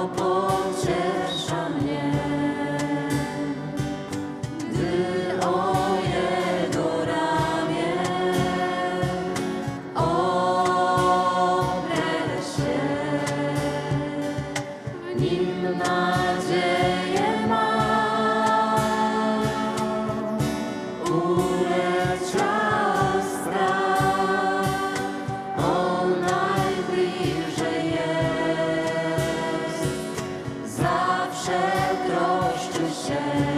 help Hashem.